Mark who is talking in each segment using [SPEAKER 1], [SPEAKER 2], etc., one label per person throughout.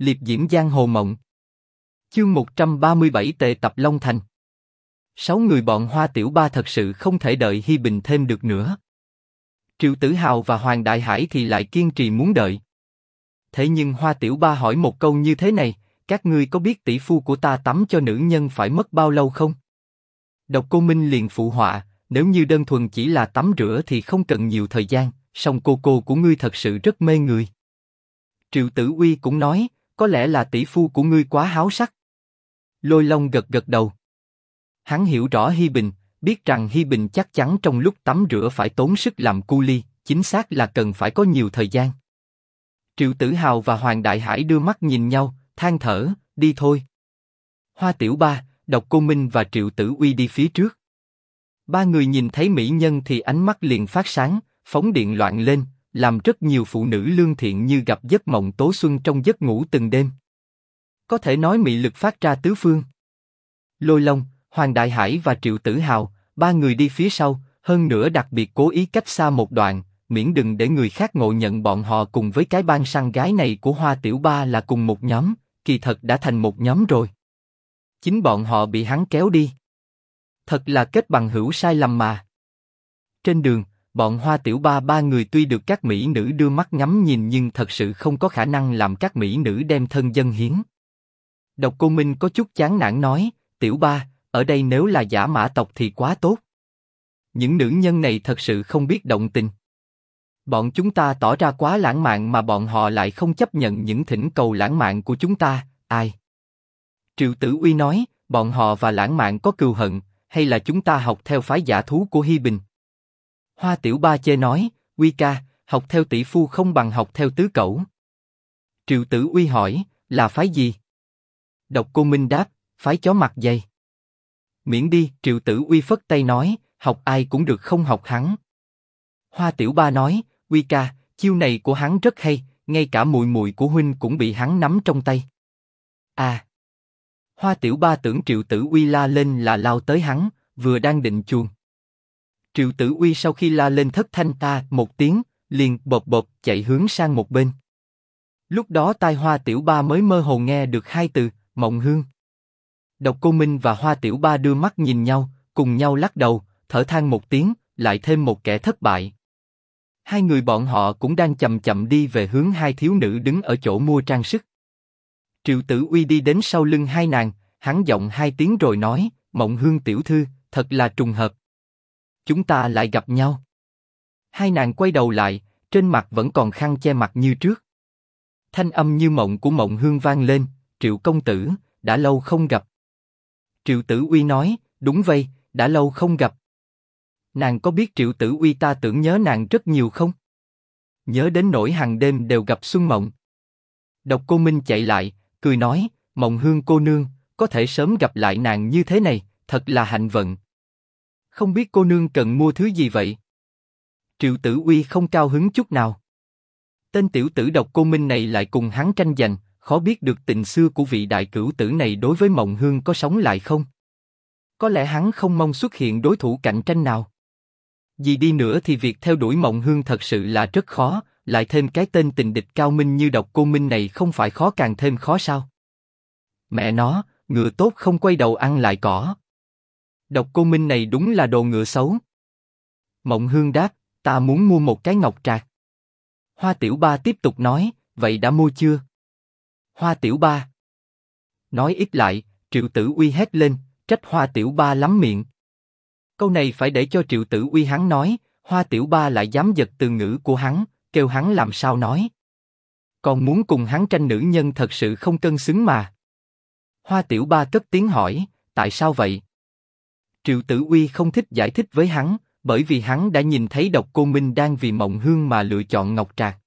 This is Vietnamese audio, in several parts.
[SPEAKER 1] liệp diễm giang hồ mộng. Chương 137 tệ tập Long Thành. Sáu người bọn Hoa Tiểu Ba thật sự không thể đợi Hi Bình thêm được nữa. Triệu Tử Hào và Hoàng Đại Hải thì lại kiên trì muốn đợi. Thế nhưng Hoa Tiểu Ba hỏi một câu như thế này, các ngươi có biết tỷ phu của ta tắm cho nữ nhân phải mất bao lâu không? Độc Cô Minh liền phụ họa, nếu như đơn thuần chỉ là tắm rửa thì không cần nhiều thời gian, song cô cô của ngươi thật sự rất mê người. Triệu Tử Uy cũng nói, có lẽ là tỷ phu của ngươi quá háo sắc. Lôi Long gật gật đầu. Hắn hiểu rõ Hi Bình, biết rằng Hi Bình chắc chắn trong lúc tắm rửa phải tốn sức làm cu ly, chính xác là cần phải có nhiều thời gian. Triệu Tử Hào và Hoàng Đại Hải đưa mắt nhìn nhau, than thở, đi thôi. Hoa Tiểu Ba, Độc Cô Minh và Triệu Tử Uy đi phía trước. Ba người nhìn thấy mỹ nhân thì ánh mắt liền phát sáng, phóng điện loạn lên, làm rất nhiều phụ nữ lương thiện như gặp giấc mộng tố xuân trong giấc ngủ từng đêm. Có thể nói mị lực phát ra tứ phương. Lôi Long, Hoàng Đại Hải và Triệu Tử Hào, ba người đi phía sau, hơn nữa đặc biệt cố ý cách xa một đoạn, miễn đừng để người khác ngộ nhận bọn họ cùng với cái ban săn gái này của Hoa Tiểu Ba là cùng một nhóm, kỳ thật đã thành một nhóm rồi. Chính bọn họ bị hắn kéo đi. Thật là kết bằng hữu sai lầm mà. Trên đường, bọn Hoa Tiểu Ba ba người tuy được các mỹ nữ đưa mắt ngắm nhìn nhưng thật sự không có khả năng làm các mỹ nữ đem thân dân hiến. Độc Cô Minh có chút chán nản nói, Tiểu Ba, ở đây nếu là giả mã tộc thì quá tốt. Những nữ nhân này thật sự không biết động tình. Bọn chúng ta tỏ ra quá lãng mạn mà bọn họ lại không chấp nhận những thỉnh cầu lãng mạn của chúng ta, ai? Triệu Tử Uy nói, bọn họ và lãng mạn có cừu hận, hay là chúng ta học theo phái giả thú của Hi Bình? Hoa Tiểu Ba chê nói, Uy ca, học theo tỷ phu không bằng học theo tứ cẩu. Triệu Tử Uy hỏi, là phái gì? Độc Cô Minh đáp, phái chó mặt dày. Miễn đi, Triệu Tử Uy phất tay nói, học ai cũng được không học hắn. Hoa Tiểu Ba nói, Uy ca, chiêu này của hắn rất hay, ngay cả mùi mùi của huynh cũng bị hắn nắm trong tay. À. Hoa Tiểu Ba tưởng Triệu Tử Uy la lên là lao tới hắn, vừa đang định chuông. Triệu Tử Uy sau khi la lên thất thanh ta một tiếng, liền bộp bộp chạy hướng sang một bên. Lúc đó tai Hoa Tiểu Ba mới mơ hồ nghe được hai từ, mộng hương. Độc Cô Minh và Hoa Tiểu Ba đưa mắt nhìn nhau, cùng nhau lắc đầu, thở than một tiếng, lại thêm một kẻ thất bại. Hai người bọn họ cũng đang chậm chậm đi về hướng hai thiếu nữ đứng ở chỗ mua trang sức. Triệu Tử Uy đi đến sau lưng hai nàng, hắn giọng hai tiếng rồi nói, Mộng Hương tiểu thư, thật là trùng hợp. Chúng ta lại gặp nhau. Hai nàng quay đầu lại, trên mặt vẫn còn khăn che mặt như trước. Thanh âm như mộng của Mộng Hương vang lên, Triệu công tử, đã lâu không gặp. Triệu Tử Uy nói, đúng vậy, đã lâu không gặp. Nàng có biết Triệu Tử Uy ta tưởng nhớ nàng rất nhiều không? Nhớ đến nỗi hàng đêm đều gặp Xuân Mộng. Độc Cô Minh chạy lại, cười nói, Mộng Hương cô nương, có thể sớm gặp lại nàng như thế này, thật là hạnh vận. Không biết cô nương cần mua thứ gì vậy? Triệu Tử Uy không cao hứng chút nào. Tên tiểu tử độc cô Minh này lại cùng hắn tranh giành, khó biết được tình xưa của vị đại cửu tử này đối với Mộng Hương có sống lại không? Có lẽ hắn không mong xuất hiện đối thủ cạnh tranh nào. Vì đi nữa thì việc theo đuổi Mộng Hương thật sự là rất khó, lại thêm cái tên tình địch cao minh như độc cô Minh này không phải khó càng thêm khó sao? Mẹ nó, ngựa tốt không quay đầu ăn lại cỏ. Độc cô Minh này đúng là đồ ngựa xấu. Mộng Hương đáp, ta muốn mua một cái ngọc trạc. Hoa Tiểu Ba tiếp tục nói, vậy đã mua chưa? Hoa Tiểu Ba. Nói ít lại, Triệu Tử Uy hét lên, trách Hoa Tiểu Ba lắm miệng. Câu này phải để cho Triệu Tử Uy hắn nói, Hoa Tiểu Ba lại dám giật từ ngữ của hắn, kêu hắn làm sao nói. Còn muốn cùng hắn tranh nữ nhân thật sự không cân xứng mà. Hoa Tiểu Ba cất tiếng hỏi, tại sao vậy? Triệu Tử Uy không thích giải thích với hắn, bởi vì hắn đã nhìn thấy Độc Cô Minh đang vì Mộng Hương mà lựa chọn Ngọc Trạc.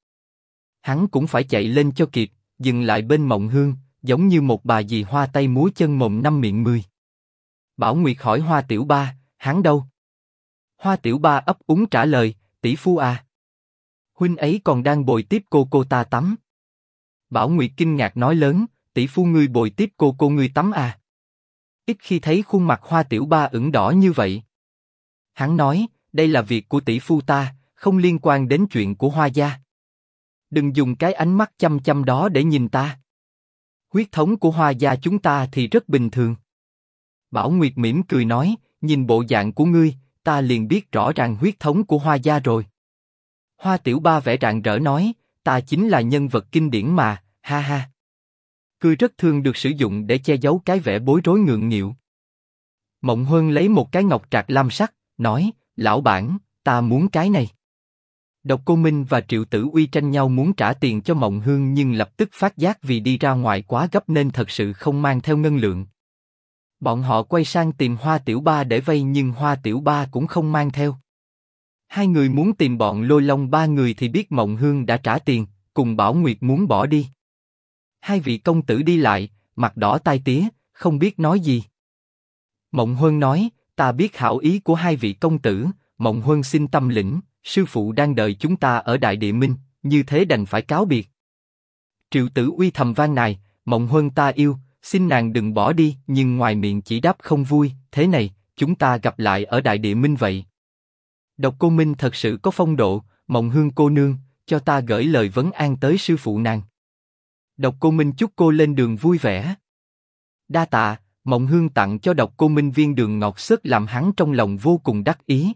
[SPEAKER 1] Hắn cũng phải chạy lên cho kịp, dừng lại bên Mộng Hương, giống như một bà dì hoa tay múa chân mồm năm miệng mười. Bảo Nguyệt hỏi Hoa Tiểu Ba, hắn đâu? Hoa Tiểu Ba ấp úng trả lời, tỷ phu à. Huynh ấy còn đang bồi tiếp cô cô ta tắm. Bảo Nguyệt kinh ngạc nói lớn, tỷ phu ngươi bồi tiếp cô cô ngươi tắm à? Ít khi thấy khuôn mặt Hoa Tiểu Ba ửng đỏ như vậy. Hắn nói, đây là việc của tỷ phu ta, không liên quan đến chuyện của Hoa gia. Đừng dùng cái ánh mắt chăm chăm đó để nhìn ta. Huyết thống của Hoa gia chúng ta thì rất bình thường. Bảo Nguyệt mỉm cười nói, nhìn bộ dạng của ngươi, ta liền biết rõ ràng huyết thống của Hoa gia rồi. Hoa Tiểu Ba vẻ rạng rỡ nói, ta chính là nhân vật kinh điển mà, ha ha. Cười rất thường được sử dụng để che giấu cái vẻ bối rối ngượng nghịu. Mộng Huân lấy một cái ngọc trạc lam sắc, nói, lão bản, ta muốn cái này. Độc Cô Minh và Triệu Tử Uy tranh nhau muốn trả tiền cho Mộng Hương nhưng lập tức phát giác vì đi ra ngoài quá gấp nên thật sự không mang theo ngân lượng. Bọn họ quay sang tìm Hoa Tiểu Ba để vay nhưng Hoa Tiểu Ba cũng không mang theo. Hai người muốn tìm bọn lôi long ba người thì biết Mộng Hương đã trả tiền, cùng Bảo Nguyệt muốn bỏ đi. Hai vị công tử đi lại, mặt đỏ tai tía, không biết nói gì. Mộng Huân nói, ta biết hảo ý của hai vị công tử, Mộng Huân xin tâm lĩnh, sư phụ đang đợi chúng ta ở Đại Địa Minh, như thế đành phải cáo biệt. Triệu Tử Uy thầm van này, Mộng Huân ta yêu, xin nàng đừng bỏ đi, nhưng ngoài miệng chỉ đáp không vui, thế này, chúng ta gặp lại ở Đại Địa Minh vậy. Độc Cô Minh thật sự có phong độ, Mộng Hương cô nương, cho ta gửi lời vấn an tới sư phụ nàng. Độc Cô Minh chúc cô lên đường vui vẻ. Đa tạ, Mộng Hương tặng cho Độc Cô Minh viên đường ngọt sức làm hắn trong lòng vô cùng đắc ý.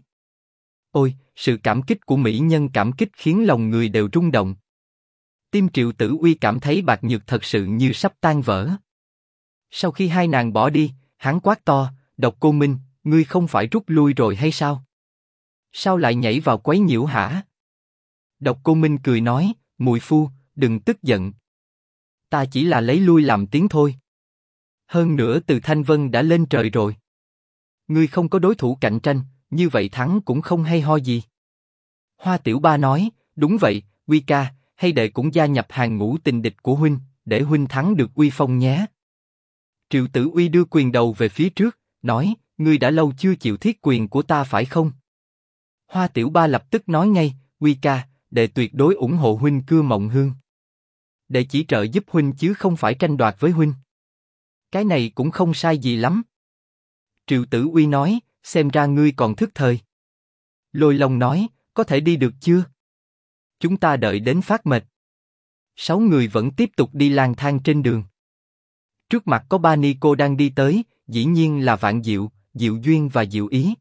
[SPEAKER 1] Ôi, sự cảm kích của mỹ nhân cảm kích khiến lòng người đều rung động. Tim Triệu Tử Uy cảm thấy bạc nhược thật sự như sắp tan vỡ. Sau khi hai nàng bỏ đi, hắn quát to, Độc Cô Minh, ngươi không phải rút lui rồi hay sao? Sao lại nhảy vào quấy nhiễu hả? Độc Cô Minh cười nói, mùi phu, đừng tức giận. Ta chỉ là lấy lui làm tiếng thôi. Hơn nữa từ Thanh Vân đã lên trời rồi. Ngươi không có đối thủ cạnh tranh, như vậy thắng cũng không hay ho gì. Hoa Tiểu Ba nói, đúng vậy, Uy ca, hay đệ cũng gia nhập hàng ngũ tình địch của huynh, để huynh thắng được uy phong nhé. Triệu Tử Uy đưa quyền đầu về phía trước, nói, ngươi đã lâu chưa chịu thiết quyền của ta phải không? Hoa Tiểu Ba lập tức nói ngay, Uy ca, đệ tuyệt đối ủng hộ huynh cưa mộng hương để chỉ trợ giúp huynh chứ không phải tranh đoạt với huynh. Cái này cũng không sai gì lắm. Triệu Tử Uy nói, xem ra ngươi còn thức thời. Lôi Long nói, có thể đi được chưa? Chúng ta đợi đến phát mệt. Sáu người vẫn tiếp tục đi lang thang trên đường. Trước mặt có ba ni cô đang đi tới, dĩ nhiên là Vạn Diệu, Diệu Duyên và Diệu Ý.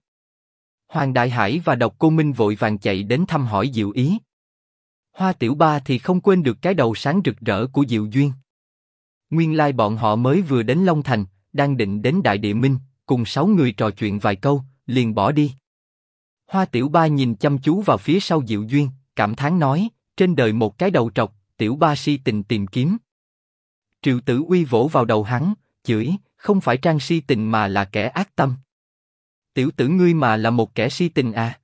[SPEAKER 1] Hoàng Đại Hải và Độc Cô Minh vội vàng chạy đến thăm hỏi Diệu Ý. Hoa Tiểu Ba thì không quên được cái đầu sáng rực rỡ của Diệu Duyên. Nguyên lai bọn họ mới vừa đến Long Thành, đang định đến Đại Địa Minh, cùng sáu người trò chuyện vài câu, liền bỏ đi. Hoa Tiểu Ba nhìn chăm chú vào phía sau Diệu Duyên, cảm thán nói, trên đời một cái đầu trọc, Tiểu Ba si tình tìm kiếm. Triệu Tử Uy vỗ vào đầu hắn, chửi, không phải trang si tình mà là kẻ ác tâm. Tiểu tử ngươi mà là một kẻ si tình à?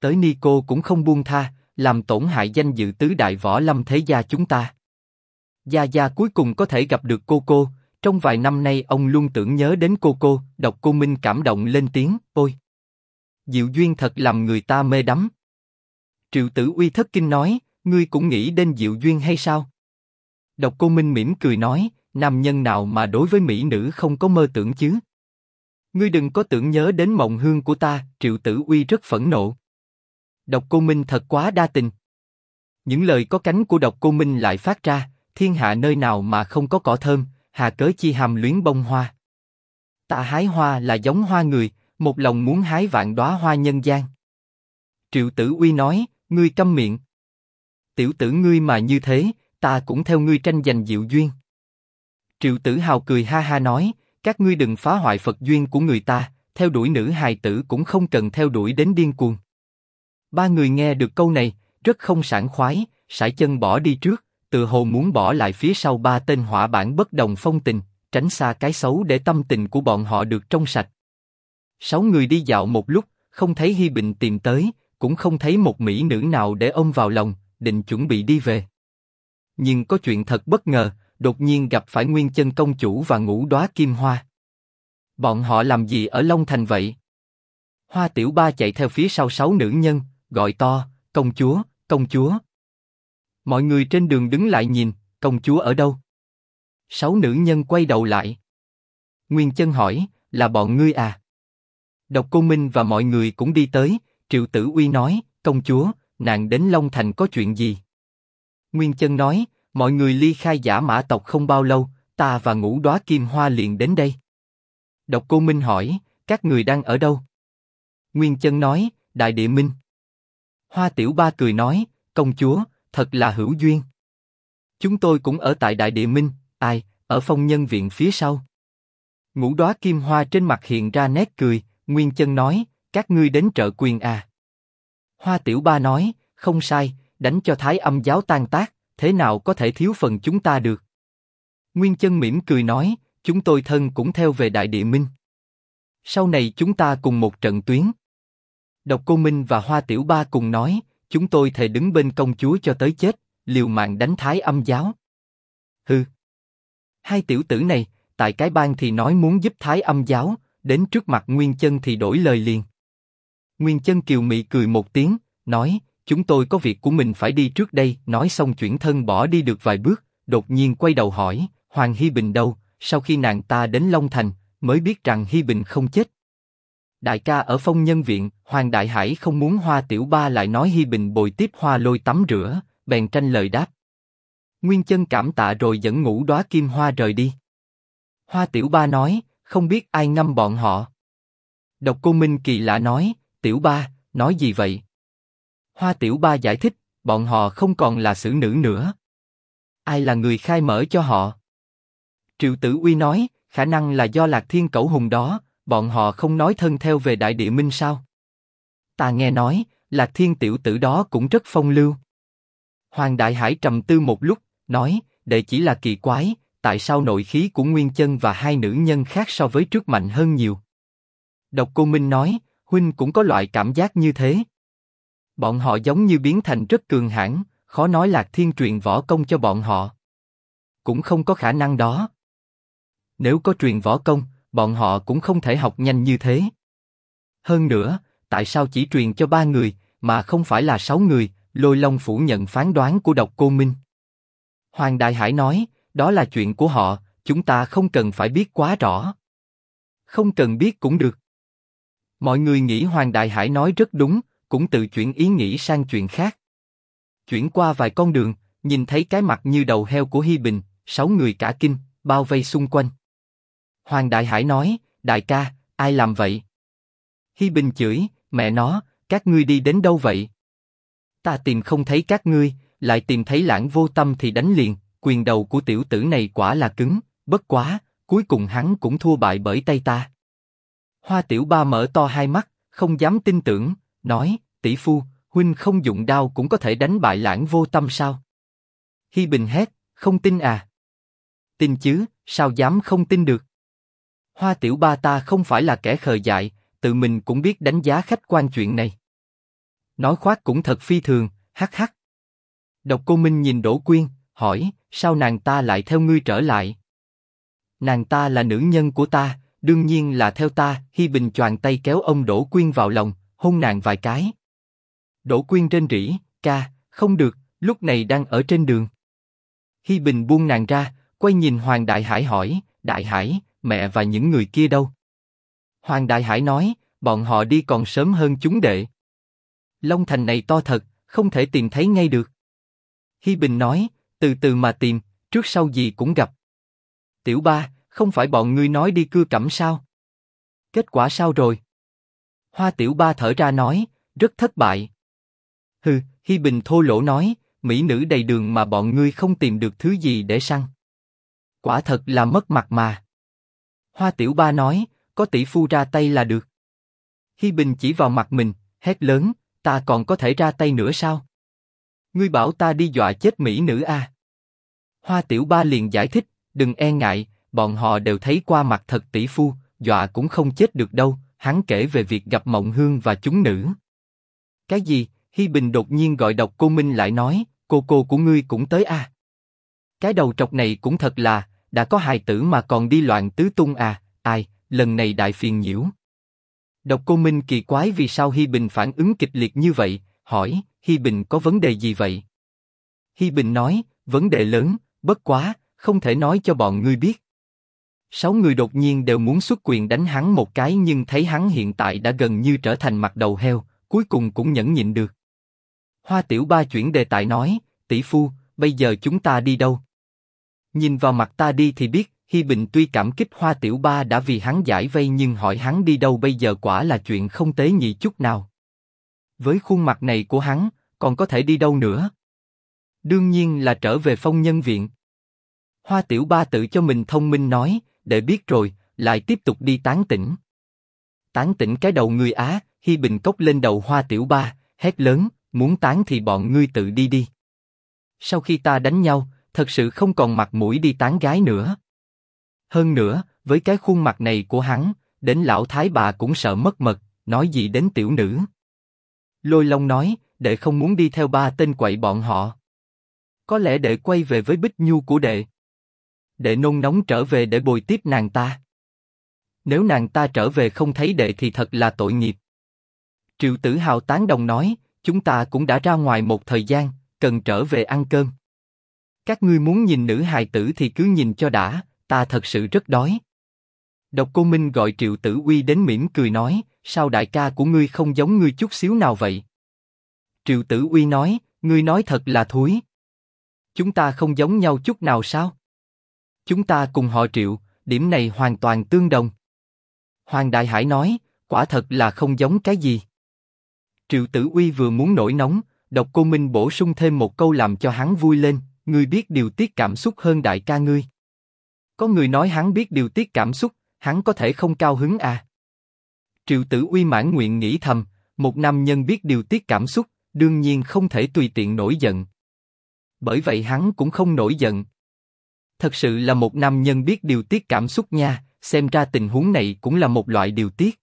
[SPEAKER 1] Tới ni cô cũng không buông tha, làm tổn hại danh dự tứ đại võ lâm thế gia chúng ta. Gia Gia cuối cùng có thể gặp được cô cô, trong vài năm nay ông luôn tưởng nhớ đến cô cô, đọc cô Minh cảm động lên tiếng, ôi. Diệu duyên thật làm người ta mê đắm. Triệu Tử Uy thất kinh nói, ngươi cũng nghĩ đến Diệu duyên hay sao? Độc Cô Minh mỉm cười nói, nam nhân nào mà đối với mỹ nữ không có mơ tưởng chứ? Ngươi đừng có tưởng nhớ đến mộng hương của ta, Triệu Tử Uy rất phẫn nộ. Độc Cô Minh thật quá đa tình. Những lời có cánh của Độc Cô Minh lại phát ra, thiên hạ nơi nào mà không có cỏ thơm, hà cớ chi hàm luyến bông hoa. Ta hái hoa là giống hoa người, một lòng muốn hái vạn đóa hoa nhân gian. Triệu Tử Uy nói, ngươi câm miệng. Tiểu tử ngươi mà như thế, ta cũng theo ngươi tranh giành diệu duyên. Triệu Tử Hào cười ha ha nói, các ngươi đừng phá hoại Phật duyên của người ta, theo đuổi nữ hài tử cũng không cần theo đuổi đến điên cuồng. Ba người nghe được câu này, rất không sảng khoái, sải chân bỏ đi trước, tự hồ muốn bỏ lại phía sau ba tên hỏa bản bất đồng phong tình, tránh xa cái xấu để tâm tình của bọn họ được trong sạch. Sáu người đi dạo một lúc, không thấy Hi Bình tìm tới, cũng không thấy một mỹ nữ nào để ôm vào lòng, định chuẩn bị đi về. Nhưng có chuyện thật bất ngờ, đột nhiên gặp phải Nguyên Chân công chủ và Ngũ Đóa Kim Hoa. Bọn họ làm gì ở Long Thành vậy? Hoa Tiểu Ba chạy theo phía sau sáu nữ nhân, gọi to, công chúa, công chúa. Mọi người trên đường đứng lại nhìn, công chúa ở đâu? Sáu nữ nhân quay đầu lại. Nguyên Chân hỏi, là bọn ngươi à? Độc Cô Minh và mọi người cũng đi tới, Triệu Tử Uy nói, công chúa, nàng đến Long Thành có chuyện gì? Nguyên Chân nói, mọi người ly khai giả mã tộc không bao lâu, ta và ngũ đóa kim hoa liền đến đây. Độc Cô Minh hỏi, các người đang ở đâu? Nguyên Chân nói, Đại Địa Minh. Hoa Tiểu Ba cười nói, công chúa, thật là hữu duyên. Chúng tôi cũng ở tại Đại Địa Minh, ai, ở phong nhân viện phía sau. Ngũ đóa kim hoa trên mặt hiện ra nét cười, Nguyên Chân nói, các ngươi đến trợ quyền à. Hoa Tiểu Ba nói, không sai, đánh cho Thái Âm giáo tan tác, thế nào có thể thiếu phần chúng ta được. Nguyên Chân mỉm cười nói, chúng tôi thân cũng theo về Đại Địa Minh. Sau này chúng ta cùng một trận tuyến. Độc Cô Minh và Hoa Tiểu Ba cùng nói, chúng tôi thề đứng bên công chúa cho tới chết, liều mạng đánh Thái Âm giáo. Hừ. Hai tiểu tử này, tại cái bang thì nói muốn giúp Thái Âm giáo, đến trước mặt Nguyên Chân thì đổi lời liền. Nguyên Chân kiều mị cười một tiếng, nói, chúng tôi có việc của mình phải đi trước đây. Nói xong chuyển thân bỏ đi được vài bước, đột nhiên quay đầu hỏi, Hoàng Hi Bình đâu? Sau khi nàng ta đến Long Thành, mới biết rằng Hi Bình không chết. Đại ca ở phong nhân viện, Hoàng Đại Hải không muốn Hoa Tiểu Ba lại nói Hi Bình bồi tiếp Hoa Lôi tắm rửa, bèn tranh lời đáp. Nguyên chân cảm tạ rồi dẫn ngũ đóa kim hoa rời đi. Hoa Tiểu Ba nói, không biết ai ngâm bọn họ. Độc Cô Minh kỳ lạ nói, Tiểu Ba, nói gì vậy? Hoa Tiểu Ba giải thích, bọn họ không còn là xử nữ nữa. Ai là người khai mở cho họ? Triệu Tử Uy nói, khả năng là do Lạc Thiên Cẩu Hùng đó, bọn họ không nói thân theo về Đại Địa Minh sao? Ta nghe nói, Lạc Thiên tiểu tử đó cũng rất phong lưu. Hoàng Đại Hải trầm tư một lúc, nói, đệ chỉ là kỳ quái, tại sao nội khí của Nguyên Chân và hai nữ nhân khác so với trước mạnh hơn nhiều? Độc Cô Minh nói, huynh cũng có loại cảm giác như thế. Bọn họ giống như biến thành rất cường hãn, khó nói Lạc Thiên truyền võ công cho bọn họ. Cũng không có khả năng đó. Nếu có truyền võ công, bọn họ cũng không thể học nhanh như thế. Hơn nữa, tại sao chỉ truyền cho ba người, mà không phải là sáu người? Lôi Long phủ nhận phán đoán của Độc Cô Minh. Hoàng Đại Hải nói, đó là chuyện của họ, chúng ta không cần phải biết quá rõ. Không cần biết cũng được. Mọi người nghĩ Hoàng Đại Hải nói rất đúng, cũng tự chuyển ý nghĩ sang chuyện khác. Chuyển qua vài con đường, nhìn thấy cái mặt như đầu heo của Hi Bình, sáu người cả kinh, bao vây xung quanh. Hoàng Đại Hải nói, đại ca, ai làm vậy? Hi Bình chửi, mẹ nó, các ngươi đi đến đâu vậy? Ta tìm không thấy các ngươi, lại tìm thấy lãng vô tâm thì đánh liền. Quyền đầu của tiểu tử này quả là cứng, bất quá, cuối cùng hắn cũng thua bại bởi tay ta. Hoa Tiểu Ba mở to hai mắt, không dám tin tưởng, nói: tỷ phu, huynh không dụng đao cũng có thể đánh bại lãng vô tâm sao? Hi Bình hét, không tin à? Tin chứ, sao dám không tin được? Hoa Tiểu Ba ta không phải là kẻ khờ dại, tự mình cũng biết đánh giá khách quan chuyện này. Nói khoác cũng thật phi thường, hắc hắc. Độc Cô Minh nhìn Đỗ Quyên, hỏi, sao nàng ta lại theo ngươi trở lại? Nàng ta là nữ nhân của ta, đương nhiên là theo ta. Hi Bình choàng tay kéo ông Đỗ Quyên vào lòng, hôn nàng vài cái. Đỗ Quyên trên rỉ, ca, không được, lúc này đang ở trên đường. Hi Bình buông nàng ra, quay nhìn Hoàng Đại Hải hỏi, Đại Hải, mẹ và những người kia đâu? Hoàng Đại Hải nói, bọn họ đi còn sớm hơn chúng đệ. Long Thành này to thật, không thể tìm thấy ngay được. Hi Bình nói, từ từ mà tìm, trước sau gì cũng gặp. Tiểu Ba, không phải bọn ngươi nói đi cưa cẩm sao? Kết quả sao rồi? Hoa Tiểu Ba thở ra nói, rất thất bại. Hừ, Hi Bình thô lỗ nói, mỹ nữ đầy đường mà bọn ngươi không tìm được thứ gì để săn. Quả thật là mất mặt mà. Hoa Tiểu Ba nói, có tỷ phu ra tay là được. Hi Bình chỉ vào mặt mình, hét lớn, ta còn có thể ra tay nữa sao? Ngươi bảo ta đi dọa chết mỹ nữ à? Hoa Tiểu Ba liền giải thích, đừng e ngại, bọn họ đều thấy qua mặt thật tỷ phu, dọa cũng không chết được đâu. Hắn kể về việc gặp Mộng Hương và chúng nữ. Cái gì? Hi Bình đột nhiên gọi độc cô Minh lại nói, cô cô của ngươi cũng tới à? Cái đầu trọc này cũng thật là, đã có hài tử mà còn đi loạn tứ tung à? Ai? Lần này đại phiền nhiễu. Độc cô Minh kỳ quái vì sao Hi Bình phản ứng kịch liệt như vậy, hỏi, Hi Bình có vấn đề gì vậy? Hi Bình nói, vấn đề lớn, bất quá, không thể nói cho bọn ngươi biết. Sáu người đột nhiên đều muốn xuất quyền đánh hắn một cái nhưng thấy hắn hiện tại đã gần như trở thành mặt đầu heo, cuối cùng cũng nhẫn nhịn được. Hoa Tiểu Ba chuyển đề tài nói, tỷ phu, bây giờ chúng ta đi đâu? Nhìn vào mặt ta đi thì biết, Hi Bình tuy cảm kích Hoa Tiểu Ba đã vì hắn giải vây nhưng hỏi hắn đi đâu bây giờ quả là chuyện không tế nhị chút nào. Với khuôn mặt này của hắn, còn có thể đi đâu nữa? Đương nhiên là trở về phong nhân viện. Hoa Tiểu Ba tự cho mình thông minh nói, để biết rồi, lại tiếp tục đi tán tỉnh. Tán tỉnh cái đầu người Á, Hi Bình cốc lên đầu Hoa Tiểu Ba, hét lớn, muốn tán thì bọn ngươi tự đi đi. Sau khi ta đánh nhau, thật sự không còn mặt mũi đi tán gái nữa. Hơn nữa, với cái khuôn mặt này của hắn, đến lão thái bà cũng sợ mất mật, nói gì đến tiểu nữ. Lôi Long nói, đệ không muốn đi theo ba tên quậy bọn họ. Có lẽ đệ quay về với Bích Nhu của đệ. Đệ nôn nóng trở về để bồi tiếp nàng ta. Nếu nàng ta trở về không thấy đệ thì thật là tội nghiệp. Triệu Tử Hào tán đồng nói, chúng ta cũng đã ra ngoài một thời gian, cần trở về ăn cơm. Các ngươi muốn nhìn nữ hài tử thì cứ nhìn cho đã, ta thật sự rất đói. Độc Cô Minh gọi Triệu Tử Uy đến mỉm cười nói, sao đại ca của ngươi không giống ngươi chút xíu nào vậy? Triệu Tử Uy nói, ngươi nói thật là thối. Chúng ta không giống nhau chút nào sao? Chúng ta cùng họ Triệu, điểm này hoàn toàn tương đồng. Hoàng Đại Hải nói, quả thật là không giống cái gì. Triệu Tử Uy vừa muốn nổi nóng, Độc Cô Minh bổ sung thêm một câu làm cho hắn vui lên, ngươi biết điều tiết cảm xúc hơn đại ca ngươi. Có người nói hắn biết điều tiết cảm xúc, hắn có thể không cao hứng à? Triệu Tử Uy mãn nguyện nghĩ thầm, một nam nhân biết điều tiết cảm xúc, đương nhiên không thể tùy tiện nổi giận. Bởi vậy hắn cũng không nổi giận. Thật sự là một nam nhân biết điều tiết cảm xúc nha, xem ra tình huống này cũng là một loại điều tiết.